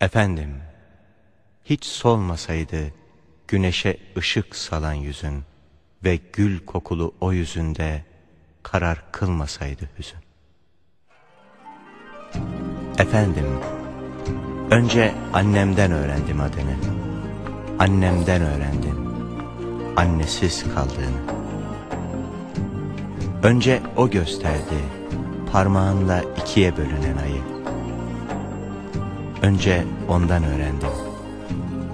Efendim, hiç solmasaydı güneşe ışık salan yüzün ve gül kokulu o yüzünde karar kılmasaydı hüzün. Efendim, önce annemden öğrendim adını. Annemden öğrendim, annesiz kaldığını. Önce o gösterdi, parmağınla ikiye bölünen ayı. Önce ondan öğrendim,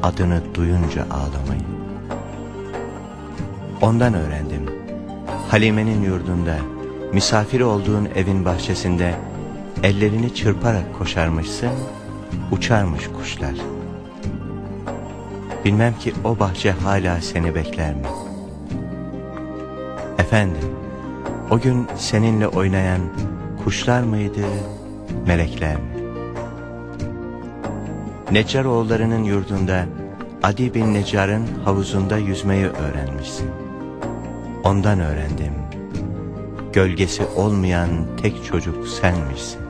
adını duyunca ağlamayı. Ondan öğrendim, Halime'nin yurdunda, misafir olduğun evin bahçesinde, ellerini çırparak koşarmışsın, uçarmış kuşlar. Bilmem ki o bahçe hala seni bekler mi? Efendim, o gün seninle oynayan kuşlar mıydı, melekler mi? Neccaroğullarının yurdunda Adi bin Neccar'ın havuzunda yüzmeyi öğrenmişsin. Ondan öğrendim. Gölgesi olmayan tek çocuk senmişsin.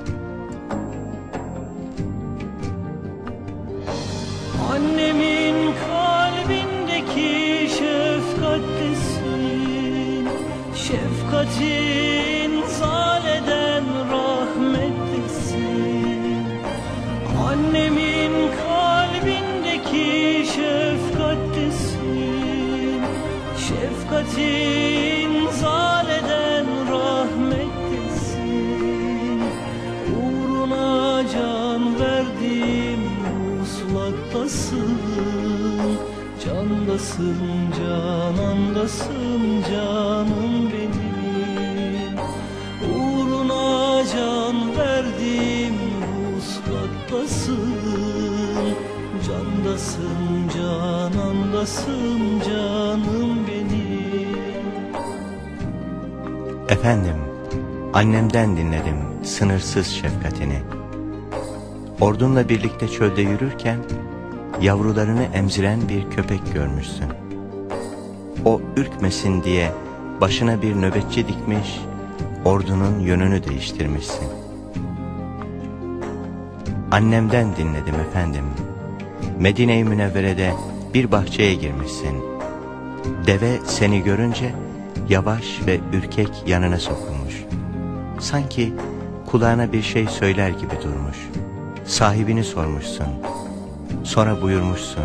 Annemin kalbindeki şefkatlisin Şefkatin Annemin kalbindeki şefkatlisin. Şefkatin zaleden rahmetlisin. Uğruna can verdim uslattasın Candasın canandasın canım Candasın canandasın canım benim Efendim, annemden dinledim sınırsız şefkatini. Ordunla birlikte çölde yürürken yavrularını emziren bir köpek görmüşsün. O ürkmesin diye başına bir nöbetçi dikmiş, ordunun yönünü değiştirmişsin. Annemden dinledim efendim. Medine-i Münevvere'de bir bahçeye girmişsin. Deve seni görünce yavaş ve ürkek yanına sokulmuş. Sanki kulağına bir şey söyler gibi durmuş. Sahibini sormuşsun. Sonra buyurmuşsun.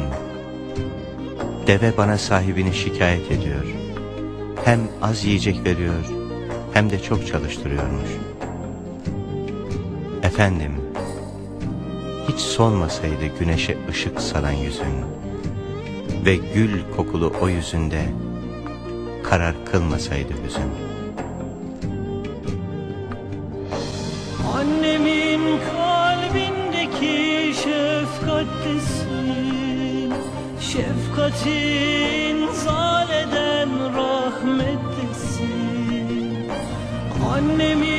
Deve bana sahibini şikayet ediyor. Hem az yiyecek veriyor hem de çok çalıştırıyormuş. Efendim, hiç solmasaydı güneşe ışık salan yüzün ve gül kokulu o yüzünde karar kılmasaydı hüzün. Annemin kalbindeki şefkatlisin Şefkatin zaleden rahmetlisin Annemin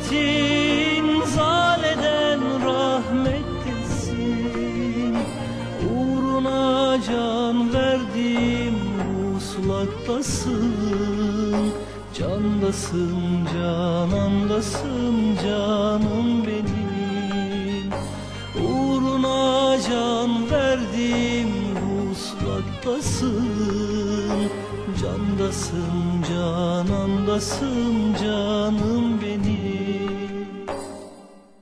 Şefkatin zaleden rahmetlisin. Uğruna can verdim uslattasın Candasın canandasın canım benim. Uğruna can verdim uslattasın Candasın canandasın canım